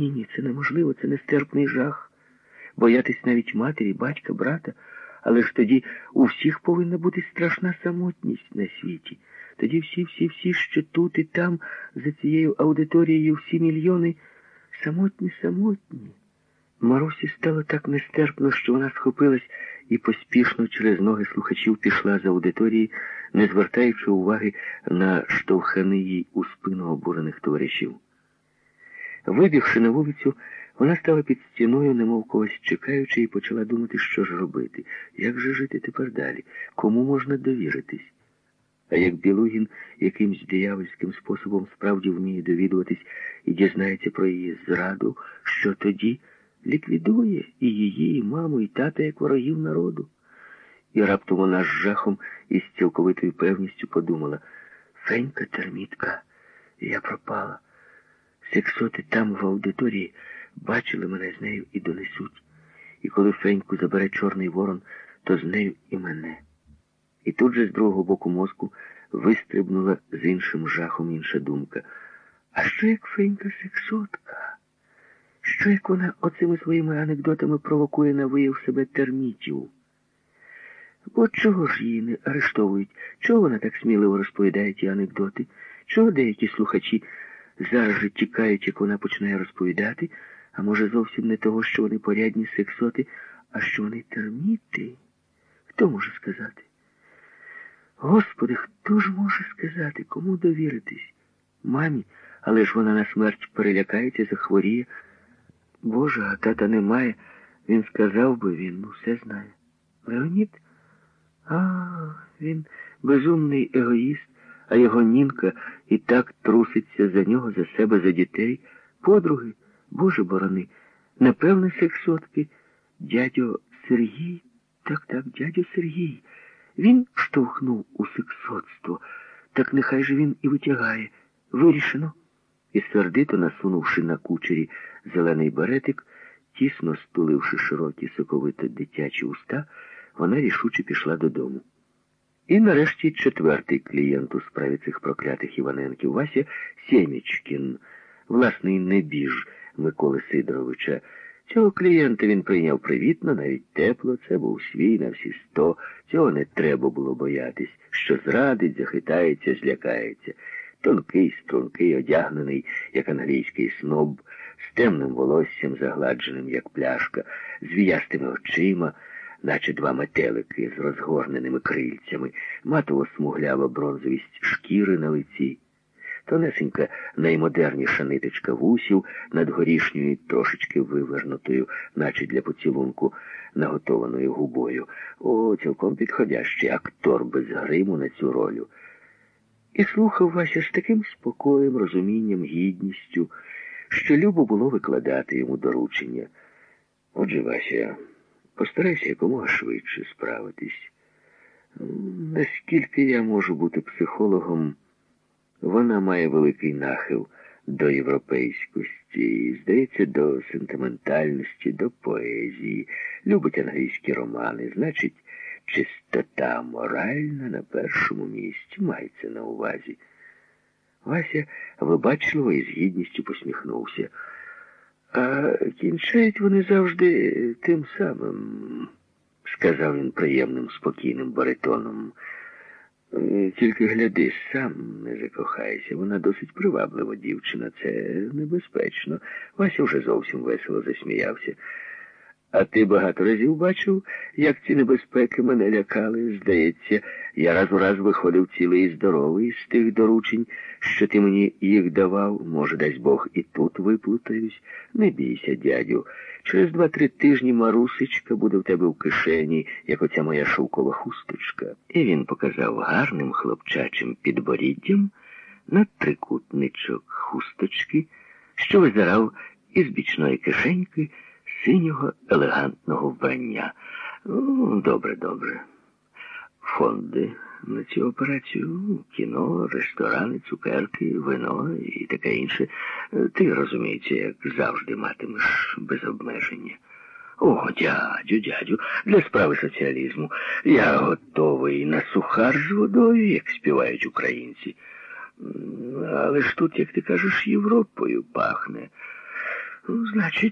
Ні, ні, це неможливо, це нестерпний жах. Боятись навіть матері, батька, брата, але ж тоді у всіх повинна бути страшна самотність на світі. Тоді всі, всі, всі, що тут і там, за цією аудиторією, всі мільйони самотні, самотні. Марусі стало так нестерпно, що вона схопилась і поспішно через ноги слухачів пішла з аудиторії, не звертаючи уваги на штовхани їй у спину обурених товаришів. Вибігши на вулицю, вона стала під стіною, немов когось чекаючи, і почала думати, що ж робити, як же жити тепер далі, кому можна довіритись. А як Білугін якимсь диявольським способом справді вміє довідуватись і дізнається про її зраду, що тоді ліквідує і її, і маму, і тата як ворогів народу. І раптом вона з жахом і з цілковитою певністю подумала Фенька термітка, я пропала. Сексоти там в аудиторії бачили мене з нею і донесуть. І коли Феньку забере Чорний Ворон, то з нею і мене. І тут же з другого боку мозку вистрибнула з іншим жахом інша думка. А що як Фенька сексотка? Що як вона оцими своїми анекдотами провокує на вияв себе термітів? От чого ж її не арештовують? Чого вона так сміливо розповідає ті анекдоти? Чого деякі слухачі зараз же тікають, як вона починає розповідати, а може зовсім не того, що вони порядні сексоти, а що вони терміти? Хто може сказати? Господи, хто ж може сказати, кому довіритись? Мамі, але ж вона на смерть перелякається, захворіє. Боже, а тата немає. Він сказав би, він все знає. Леонід? А, він безумний егоїст, а його нінка і так труситься за нього, за себе, за дітей. Подруги, Боже борони, напевне, сексотки. Дядьо Сергій, так, так, дядьо Сергій. Він штовхнув у сексотство, так нехай же він і витягає. Вирішено. І сердито насунувши на кучері зелений беретик, тісно стуливши широкі соковито дитячі уста, вона рішуче пішла додому. І нарешті четвертий клієнт у справі цих проклятих Іваненків Вася Сємічкін, власний небіж Миколи Сидоровича. Цього клієнта він прийняв привітно, навіть тепло, це був свій на всі сто. Цього не треба було боятись, що зрадить, захитається, злякається. Тонкий, стрункий, одягнений, як англійський сноб, з темним волоссям, загладженим, як пляшка, з віястими очима, наче два метелики з розгорненими крильцями, матово смуглява бронзовість шкіри на лиці. Тонесенька наймодерніша ниточка вусів над горішньою трошечки вивернутою, наче для поцілунку, наготованою губою. О, цілком підходящий актор без гриму на цю роль. І слухав Вася з таким спокоєм, розумінням, гідністю, що любо було викладати йому доручення. Отже, Вася, постарайся якомога швидше справитись. Наскільки я можу бути психологом, вона має великий нахил до європейськості, здається, до сентиментальності, до поезії, любить англійські романи, значить, чистота моральна на першому місці мається на увазі. Вася вибачливо і з гідністю посміхнувся. А кінчають вони завжди тим самим, сказав він приємним, спокійним баритоном. Тільки гляди, сам не закохайся. Вона досить приваблива дівчина, це небезпечно. Вася вже зовсім весело засміявся. А ти багато разів бачив, як ці небезпеки мене лякали. Здається, я раз у раз виходив цілий і здоровий з тих доручень, що ти мені їх давав. Може, дасть Бог, і тут виплутаюсь. Не бійся, дядю. Через два-три тижні марусечка буде в тебе в кишені, як оця моя шовкова хусточка. І він показав гарним хлопчачим підборіддям на трикутничок хусточки, що визирав із бічної кишеньки синього елегантного вбрання. Ну, добре, добре. Фонди на цю операцію, кіно, ресторани, цукерки, вино і таке інше. Ти, розуміється, як завжди матимеш без обмеження. О, дядю, дядю, для справи соціалізму я готовий на сухар з водою, як співають українці. Але ж тут, як ти кажеш, Європою пахне. Ну, значить,